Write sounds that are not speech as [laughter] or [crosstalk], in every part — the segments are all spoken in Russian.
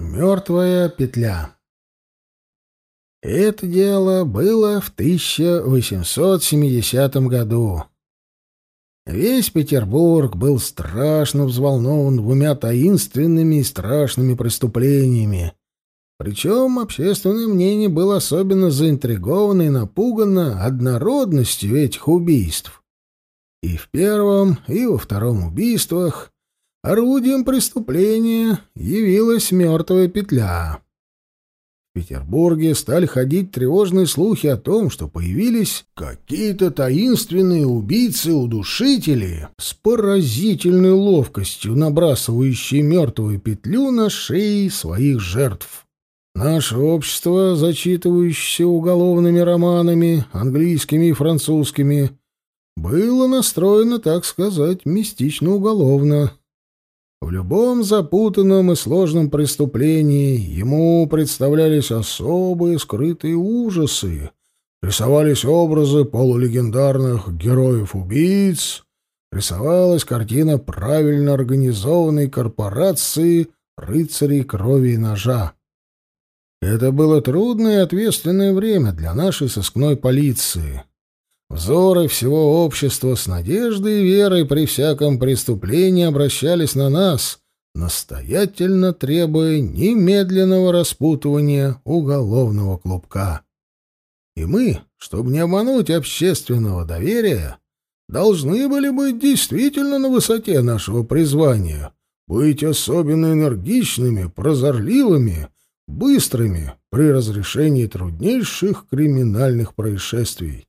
Мертвая петля. Это дело было в 1870 году. Весь Петербург был страшно взволнован двумя таинственными и страшными преступлениями. Причем общественное мнение было особенно заинтриговано и напугано однородностью этих убийств. И в первом, и во втором убийствах Орудием преступления явилась мертвая петля. В Петербурге стали ходить тревожные слухи о том, что появились какие-то таинственные убийцы-удушители с поразительной ловкостью, набрасывающие мертвую петлю на шеи своих жертв. Наше общество, зачитывающееся уголовными романами, английскими и французскими, было настроено, так сказать, мистично-уголовно. В любом запутанном и сложном преступлении ему представлялись особые скрытые ужасы, рисовались образы полулегендарных героев-убийц, рисовалась картина правильно организованной корпорации рыцарей крови и ножа. Это было трудное и ответственное время для нашей сыскной полиции. Взоры всего общества с надеждой и верой при всяком преступлении обращались на нас, настоятельно требуя немедленного распутывания уголовного клубка. И мы, чтобы не обмануть общественного доверия, должны были быть действительно на высоте нашего призвания, быть особенно энергичными, прозорливыми, быстрыми при разрешении труднейших криминальных происшествий.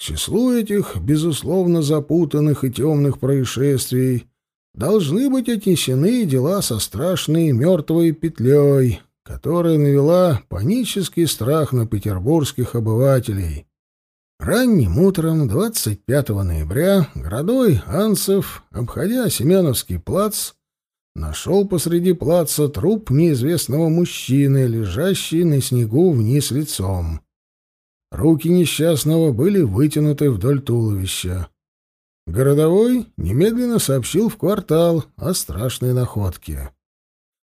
Числу этих, безусловно, запутанных и темных происшествий должны быть отнесены дела со страшной мертвой петлей, которая навела панический страх на петербургских обывателей. Ранним утром 25 ноября городой Анцев, обходя Семеновский плац, нашел посреди плаца труп неизвестного мужчины, лежащий на снегу вниз лицом. Руки несчастного были вытянуты вдоль туловища. Городовой немедленно сообщил в квартал о страшной находке.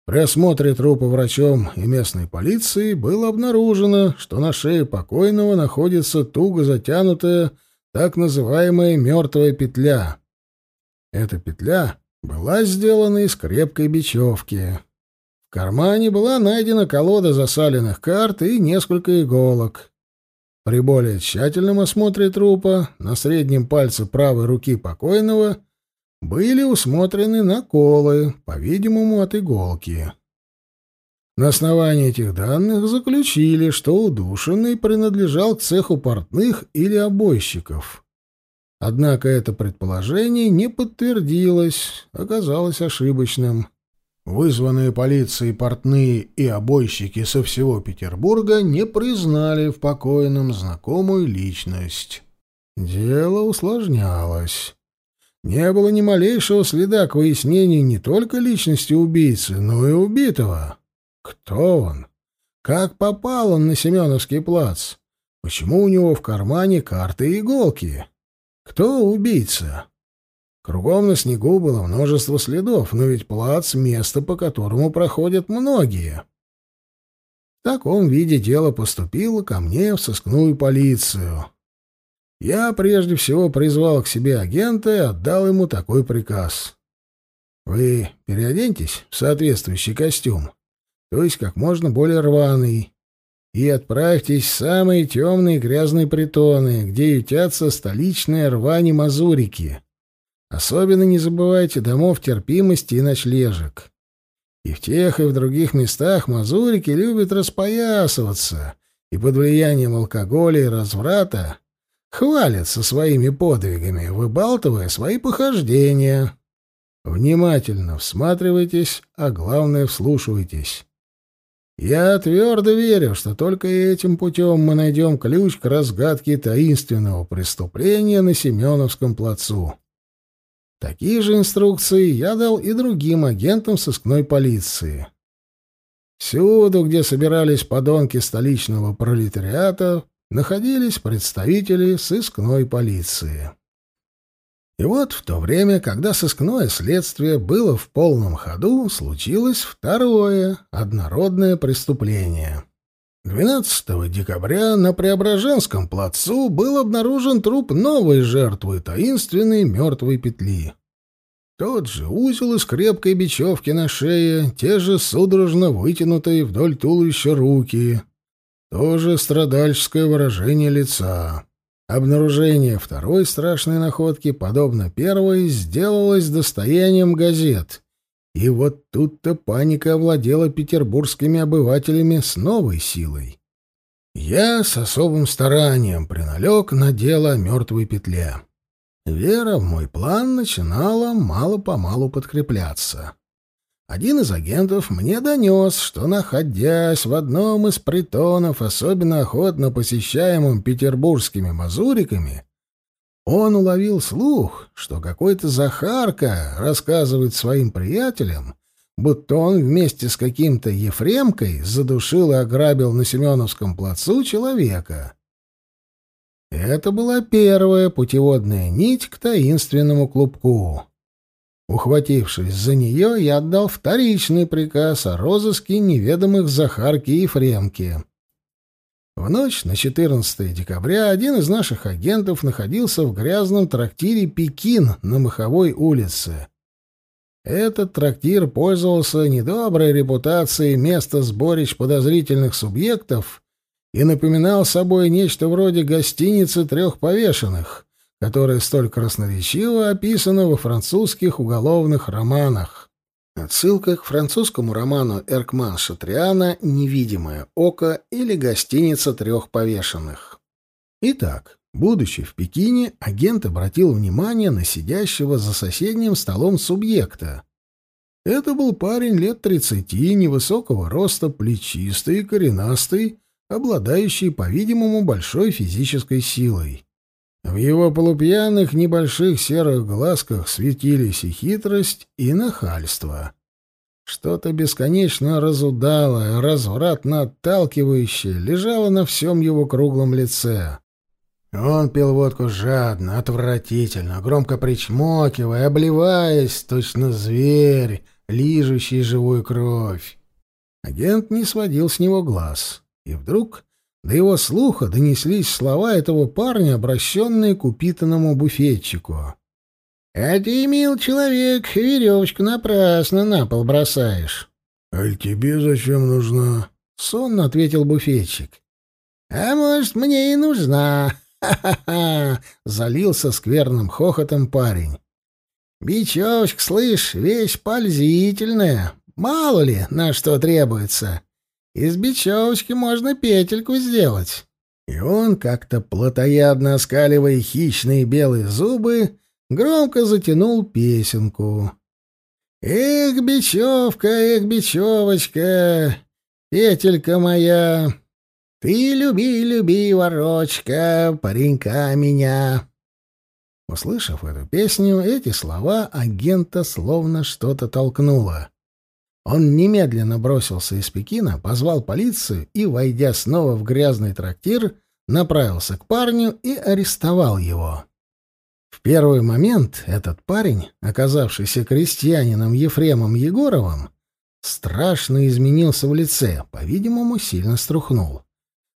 При осмотре трупа врачом и местной полицией было обнаружено, что на шее покойного находится туго затянутая так называемая мертвая петля. Эта петля была сделана из крепкой бечевки. В кармане была найдена колода засаленных карт и несколько иголок. При более тщательном осмотре трупа на среднем пальце правой руки покойного были усмотрены наколы, по-видимому, от иголки. На основании этих данных заключили, что удушенный принадлежал к цеху портных или обойщиков. Однако это предположение не подтвердилось, оказалось ошибочным. Вызванные полицией портные и обойщики со всего Петербурга не признали в покойном знакомую личность. Дело усложнялось. Не было ни малейшего следа к выяснению не только личности убийцы, но и убитого. Кто он? Как попал он на Семеновский плац? Почему у него в кармане карты и иголки? Кто убийца? Кругом на снегу было множество следов, но ведь плац — место, по которому проходят многие. В таком виде дело поступило ко мне в сыскную полицию. Я прежде всего призвал к себе агента и отдал ему такой приказ. Вы переоденьтесь в соответствующий костюм, то есть как можно более рваный, и отправьтесь в самые темные грязные притоны, где ютятся столичные рвани-мазурики. Особенно не забывайте домов терпимости и ночлежек. И в тех, и в других местах мазурики любят распоясываться и под влиянием алкоголя и разврата хвалятся своими подвигами, выбалтывая свои похождения. Внимательно всматривайтесь, а главное вслушивайтесь. Я твердо верю, что только этим путем мы найдем ключ к разгадке таинственного преступления на Семеновском плацу. Такие же инструкции я дал и другим агентам сыскной полиции. Всюду, где собирались подонки столичного пролетариата, находились представители сыскной полиции. И вот в то время, когда сыскное следствие было в полном ходу, случилось второе однородное преступление. 12 декабря на Преображенском плацу был обнаружен труп новой жертвы таинственной мертвой петли. Тот же узел из крепкой бечевки на шее, те же судорожно вытянутые вдоль туловища руки, тоже страдальческое выражение лица. Обнаружение второй страшной находки, подобно первой, сделалось достоянием газет. И вот тут-то паника овладела петербургскими обывателями с новой силой. Я с особым старанием приналег на дело мертвой петле. Вера в мой план начинала мало-помалу подкрепляться. Один из агентов мне донес, что, находясь в одном из притонов, особенно охотно посещаемым петербургскими мазуриками, он уловил слух, что какой-то Захарка рассказывает своим приятелям, будто он вместе с каким-то Ефремкой задушил и ограбил на Семеновском плацу человека. Это была первая путеводная нить к таинственному клубку. Ухватившись за нее, я отдал вторичный приказ о розыске неведомых Захарки и Ефремки. В ночь на 14 декабря один из наших агентов находился в грязном трактире «Пекин» на Маховой улице. Этот трактир пользовался недоброй репутацией места сборищ подозрительных субъектов и напоминал собой нечто вроде гостиницы трех повешенных, которое столь красноречиво описано во французских уголовных романах. Отсылка к французскому роману Эркман Шатриана «Невидимое око» или «Гостиница трех повешенных». Итак, будучи в Пекине, агент обратил внимание на сидящего за соседним столом субъекта. Это был парень лет тридцати, невысокого роста, плечистый, коренастый, обладающий, по-видимому, большой физической силой. В его полупьяных небольших серых глазках светились и хитрость, и нахальство. Что-то бесконечно разудалое, развратно отталкивающее лежало на всем его круглом лице. Он пил водку жадно, отвратительно, громко причмокивая, обливаясь, точно зверь, лижущий живую кровь. Агент не сводил с него глаз. И вдруг до его слуха донеслись слова этого парня, обращенные к упитанному буфетчику. «А ты, мил человек, веревочку напрасно на пол бросаешь». «Аль тебе зачем нужна?» — сонно ответил буфетчик. «А может, мне и нужна. [laughs] Ха-ха-ха!» — залился скверным хохотом парень. «Бечевочка, слышь, вещь пользительная. Мало ли, на что требуется. Из бечевочки можно петельку сделать. И он, как-то плотоядно оскаливая хищные белые зубы, громко затянул песенку. «Эх, бечевка, эх, бечевочка, петелька моя, ты люби, люби, ворочка, паренька меня». Услышав эту песню, эти слова агента словно что-то толкнуло. Он немедленно бросился из Пекина, позвал полицию и, войдя снова в грязный трактир, направился к парню и арестовал его. В первый момент этот парень, оказавшийся крестьянином Ефремом Егоровым, страшно изменился в лице, по-видимому, сильно струхнул.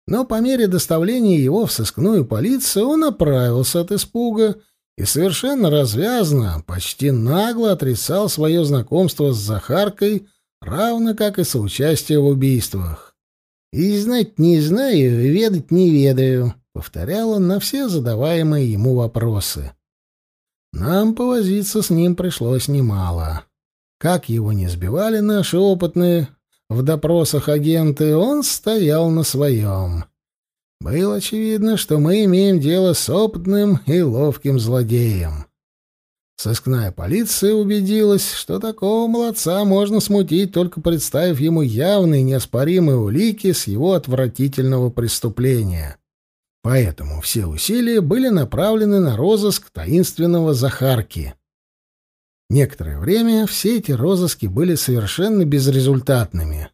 Но по мере доставления его в сыскную полицию он оправился от испуга и совершенно развязно, почти нагло отрицал свое знакомство с Захаркой равно как и соучастие в убийствах. «И знать не знаю, ведать не ведаю», — повторял он на все задаваемые ему вопросы. Нам повозиться с ним пришлось немало. Как его не сбивали наши опытные в допросах агенты, он стоял на своем. Было очевидно, что мы имеем дело с опытным и ловким злодеем. Сыскная полиция убедилась, что такого молодца можно смутить, только представив ему явные неоспоримые улики с его отвратительного преступления. Поэтому все усилия были направлены на розыск таинственного Захарки. Некоторое время все эти розыски были совершенно безрезультатными.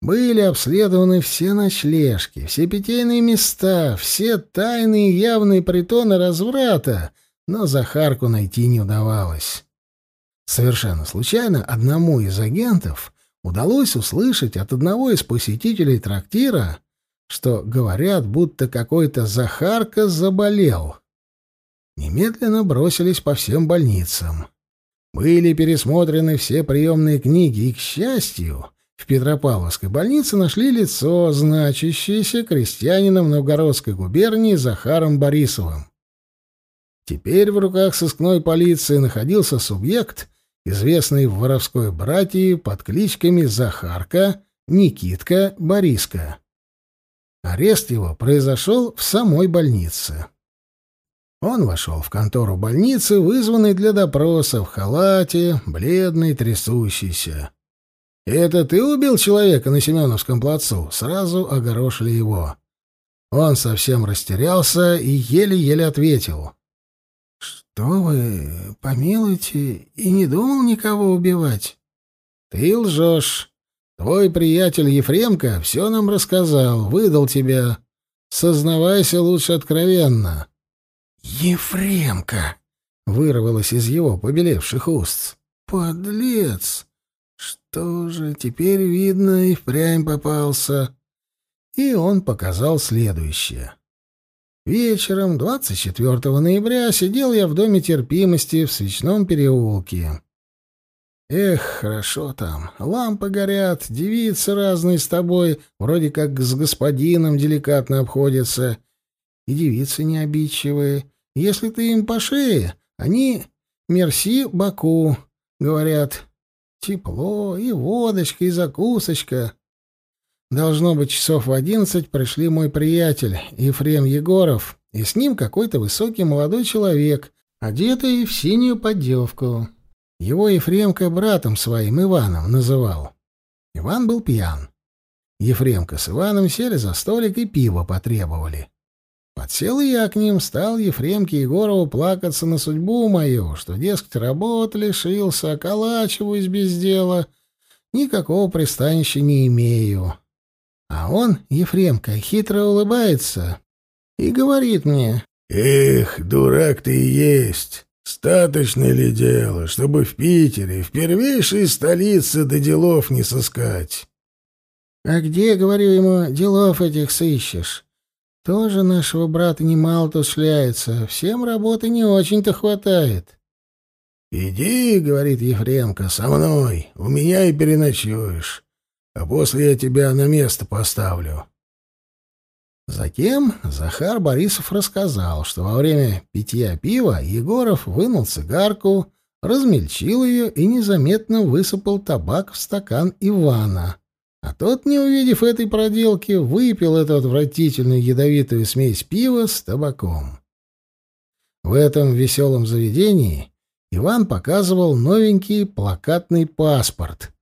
Были обследованы все ночлежки, все питейные места, все тайные явные притоны разврата — но Захарку найти не удавалось. Совершенно случайно одному из агентов удалось услышать от одного из посетителей трактира, что говорят, будто какой-то Захарка заболел. Немедленно бросились по всем больницам. Были пересмотрены все приемные книги, и, к счастью, в Петропавловской больнице нашли лицо, значащееся крестьянином Новгородской губернии Захаром Борисовым. Теперь в руках сыскной полиции находился субъект, известный в воровской братьи под кличками Захарка, Никитка, Бориска. Арест его произошел в самой больнице. Он вошел в контору больницы, вызванный для допроса, в халате, бледный, трясущийся. «Это ты убил человека на Семеновском плацу?» Сразу огорошили его. Он совсем растерялся и еле-еле ответил. «Что вы, помилуйте, и не думал никого убивать?» «Ты лжешь. Твой приятель Ефремка все нам рассказал, выдал тебя. Сознавайся лучше откровенно». «Ефремка!» — вырвалось из его побелевших уст. «Подлец! Что же, теперь видно, и впрямь попался. И он показал следующее. Вечером 24 ноября сидел я в доме терпимости в Свечном переулке. Эх, хорошо там. Лампы горят, девицы разные с тобой, вроде как с господином деликатно обходятся. И девицы не обидчивые. Если ты им по шее, они «мерси, Баку», говорят. Тепло, и водочка, и закусочка. Должно быть, часов в одиннадцать пришли мой приятель, Ефрем Егоров, и с ним какой-то высокий молодой человек, одетый в синюю поддевку. Его Ефремка братом своим Иваном называл. Иван был пьян. Ефремка с Иваном сели за столик и пиво потребовали. Подсел я к ним, стал Ефремке Егорову плакаться на судьбу мою, что, дескать, работы лишился, околачиваюсь без дела, никакого пристанища не имею. А он, Ефремка, хитро улыбается и говорит мне, «Эх, дурак ты и есть! Статочно ли дело, чтобы в Питере, в первейшей столице, до делов не сыскать?» «А где, — говорю ему, — делов этих сыщешь?» Тоже нашего брата немало тут шляется. Всем работы не очень-то хватает. «Иди, — говорит Ефремка, — со мной. У меня и переночуешь. А после я тебя на место поставлю». Затем Захар Борисов рассказал, что во время питья пива Егоров вынул цигарку, размельчил ее и незаметно высыпал табак в стакан Ивана. А тот, не увидев этой проделки, выпил эту отвратительную ядовитую смесь пива с табаком. В этом веселом заведении Иван показывал новенький плакатный паспорт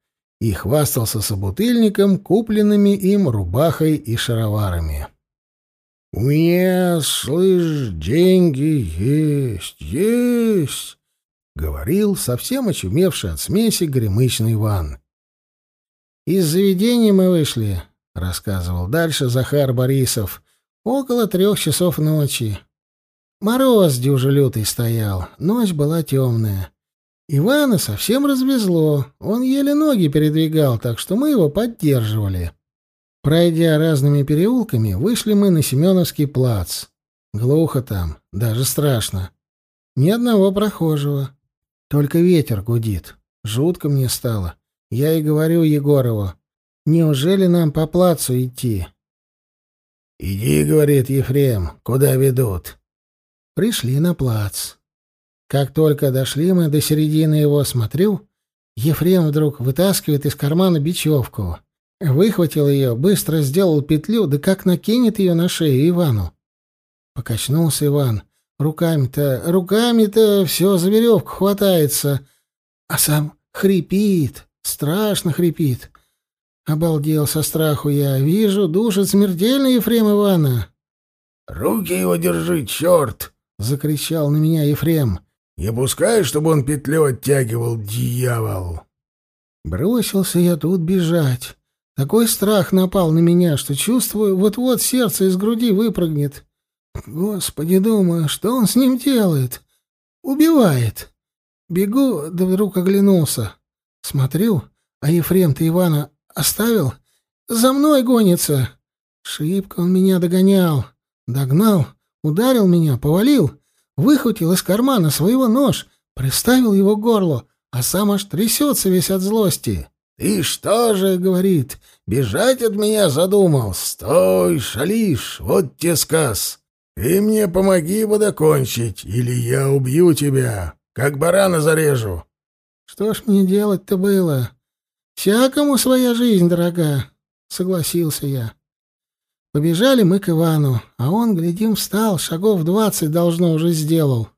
и хвастался собутыльником, купленными им рубахой и шароварами. «У меня, слышь, деньги есть, есть!» — говорил совсем очумевший от смеси гремычный Иван. Из заведения мы вышли, рассказывал дальше Захар Борисов, около трех часов ночи. Мороз дюже лютый стоял, ночь была темная. Ивана совсем развезло, он еле ноги передвигал, так что мы его поддерживали. Пройдя разными переулками, вышли мы на Семеновский плац. Глухо там, даже страшно. Ни одного прохожего. Только ветер гудит. Жутко мне стало. Я и говорю Егорову, неужели нам по плацу идти? «Иди, — говорит Ефрем, — куда ведут?» Пришли на плац. Как только дошли мы до середины его, смотрю, Ефрем вдруг вытаскивает из кармана бечевку. Выхватил ее, быстро сделал петлю, да как накинет ее на шею Ивану. Покачнулся Иван. Руками-то, руками-то все за веревку хватается, а сам хрипит. Страшно хрипит. Обалдел со страху я. Вижу, душит смертельно Ефрем Ивана. «Руки его держи, черт!» — закричал на меня Ефрем. «Не пускай, чтобы он петлю оттягивал, дьявол!» Бросился я тут бежать. Такой страх напал на меня, что чувствую, вот-вот сердце из груди выпрыгнет. Господи, думаю, что он с ним делает? убивает. Бегу, да вдруг оглянулся. Смотрю, а Ефрем-то Ивана оставил. За мной гонится. Шибко он меня догонял. Догнал, ударил меня, повалил, выхватил из кармана своего нож, приставил его к горлу, а сам аж трясется весь от злости. «Ты что же, — говорит, — бежать от меня задумал? Стой, шалишь, вот тебе сказ. Ты мне помоги бы докончить, или я убью тебя, как барана зарежу». «Что ж мне делать-то было? Всякому своя жизнь дорога», — согласился я. Побежали мы к Ивану, а он, глядим, встал, шагов двадцать должно уже сделал.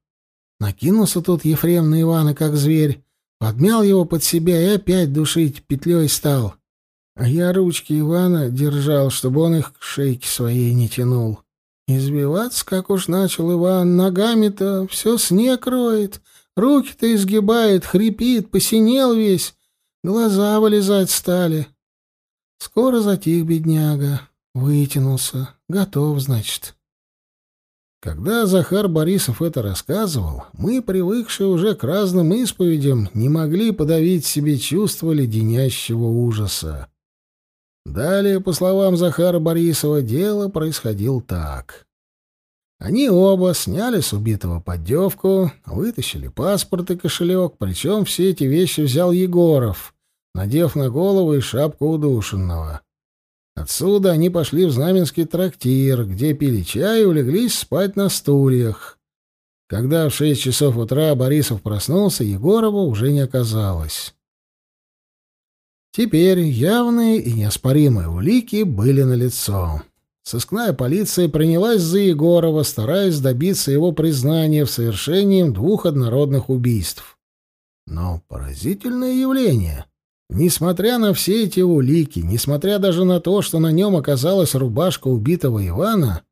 Накинулся тут Ефрем на Ивана, как зверь, подмял его под себя и опять душить петлей стал. А я ручки Ивана держал, чтобы он их к шейке своей не тянул. Избиваться, как уж начал Иван, ногами-то все снег роет, руки-то изгибает, хрипит, посинел весь, глаза вылезать стали. Скоро затих бедняга. Вытянулся. Готов, значит. Когда Захар Борисов это рассказывал, мы, привыкшие уже к разным исповедям, не могли подавить себе чувство леденящего ужаса. Далее, по словам Захара Борисова, дело происходило так. Они оба сняли с убитого поддевку, вытащили паспорт и кошелек, причем все эти вещи взял Егоров, надев на голову и шапку удушенного. Отсюда они пошли в Знаменский трактир, где пили чай и улеглись спать на стульях. Когда в шесть часов утра Борисов проснулся, Егорова уже не оказалось. Теперь явные и неоспоримые улики были налицо. Сыскная полиция принялась за Егорова, стараясь добиться его признания в совершении двух однородных убийств. Но поразительное явление. Несмотря на все эти улики, несмотря даже на то, что на нем оказалась рубашка убитого Ивана,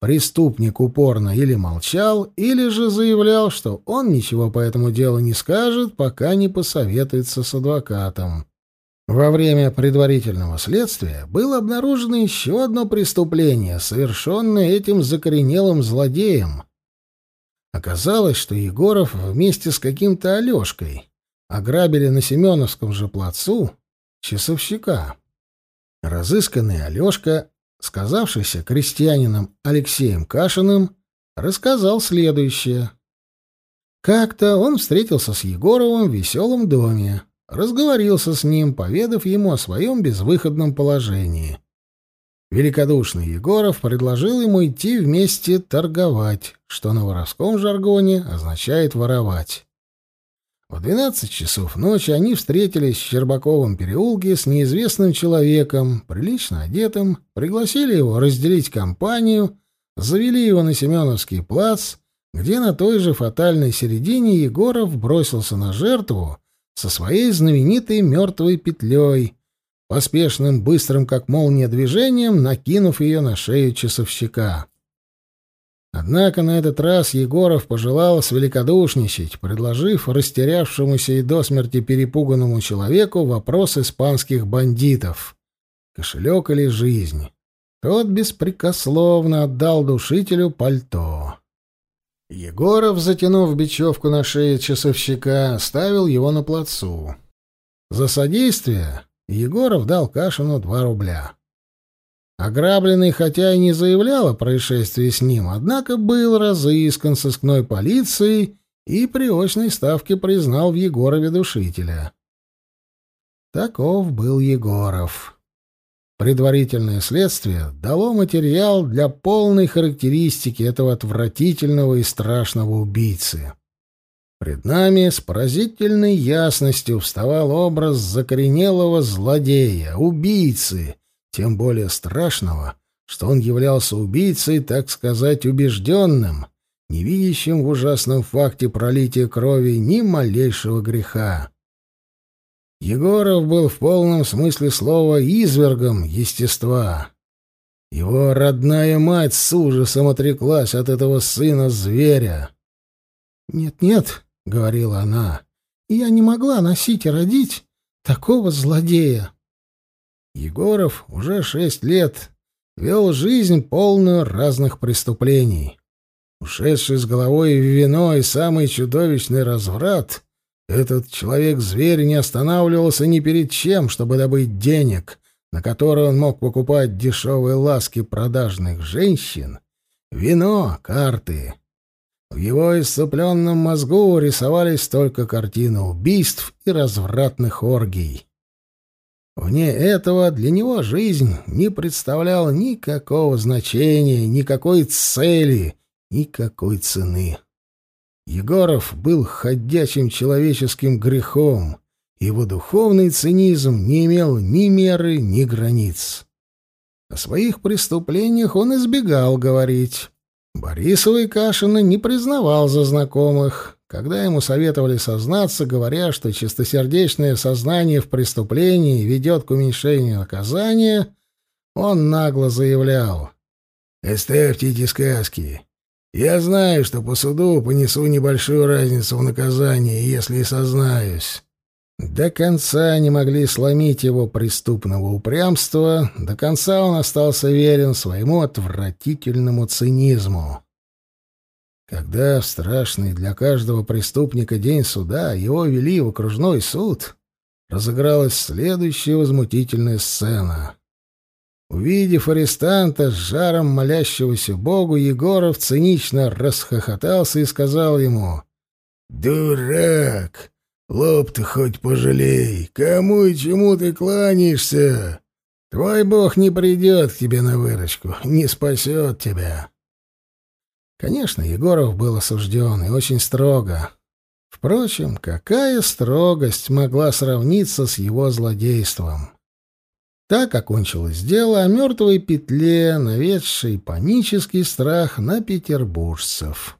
преступник упорно или молчал, или же заявлял, что он ничего по этому делу не скажет, пока не посоветуется с адвокатом. Во время предварительного следствия было обнаружено еще одно преступление, совершенное этим закоренелым злодеем. Оказалось, что Егоров вместе с каким-то Алешкой ограбили на Семеновском же плацу часовщика. Разысканный Алешка, сказавшийся крестьянином Алексеем Кашиным, рассказал следующее. Как-то он встретился с Егоровым в веселом доме, разговорился с ним, поведав ему о своем безвыходном положении. Великодушный Егоров предложил ему идти вместе торговать, что на воровском жаргоне означает воровать. В двенадцать часов ночи они встретились в Щербаковом переулке с неизвестным человеком, прилично одетым, пригласили его разделить компанию, завели его на Семеновский плац, где на той же фатальной середине Егоров бросился на жертву со своей знаменитой мертвой петлей, поспешным, быстрым, как молния, движением накинув ее на шею часовщика. Однако на этот раз Егоров пожелал свеликодушничать, предложив растерявшемуся и до смерти перепуганному человеку вопрос испанских бандитов — кошелек или жизнь. Тот беспрекословно отдал душителю пальто. Егоров, затянув бечевку на шее часовщика, ставил его на плацу. За содействие Егоров дал Кашину два рубля. Ограбленный, хотя и не заявлял о происшествии с ним, однако был разыскан сыскной полицией и при очной ставке признал в Егорове душителя. Таков был Егоров. Предварительное следствие дало материал для полной характеристики этого отвратительного и страшного убийцы. Пред нами с поразительной ясностью вставал образ закоренелого злодея, убийцы — тем более страшного, что он являлся убийцей, так сказать, убежденным, не видящим в ужасном факте пролития крови ни малейшего греха. Егоров был в полном смысле слова извергом естества. Его родная мать с ужасом отреклась от этого сына зверя. «Нет-нет», — говорила она, — «я не могла носить и родить такого злодея». Егоров уже шесть лет вел жизнь полную разных преступлений. Ушедший с головой в вино и самый чудовищный разврат, этот человек-зверь не останавливался ни перед чем, чтобы добыть денег, на которые он мог покупать дешевые ласки продажных женщин, вино, карты. В его исцепленном мозгу рисовались только картины убийств и развратных оргий. Вне этого для него жизнь не представляла никакого значения, никакой цели, никакой цены. Егоров был ходячим человеческим грехом, его духовный цинизм не имел ни меры, ни границ. О своих преступлениях он избегал говорить. Борисова и Кашина не признавал за знакомых, когда ему советовали сознаться, говоря, что чистосердечное сознание в преступлении ведет к уменьшению наказания, он нагло заявлял «Оставьте эти сказки. Я знаю, что по суду понесу небольшую разницу в наказании, если и сознаюсь». До конца не могли сломить его преступного упрямства, до конца он остался верен своему отвратительному цинизму. Когда в страшный для каждого преступника день суда его вели в окружной суд, разыгралась следующая возмутительная сцена. Увидев арестанта с жаром молящегося Богу, Егоров цинично расхохотался и сказал ему «Дурак! Лоб ты хоть пожалей! Кому и чему ты кланяешься? Твой Бог не придет к тебе на выручку, не спасет тебя!» Конечно, Егоров был осужден, и очень строго. Впрочем, какая строгость могла сравниться с его злодейством? Так окончилось дело о мертвой петле, наведшей панический страх на петербуржцев.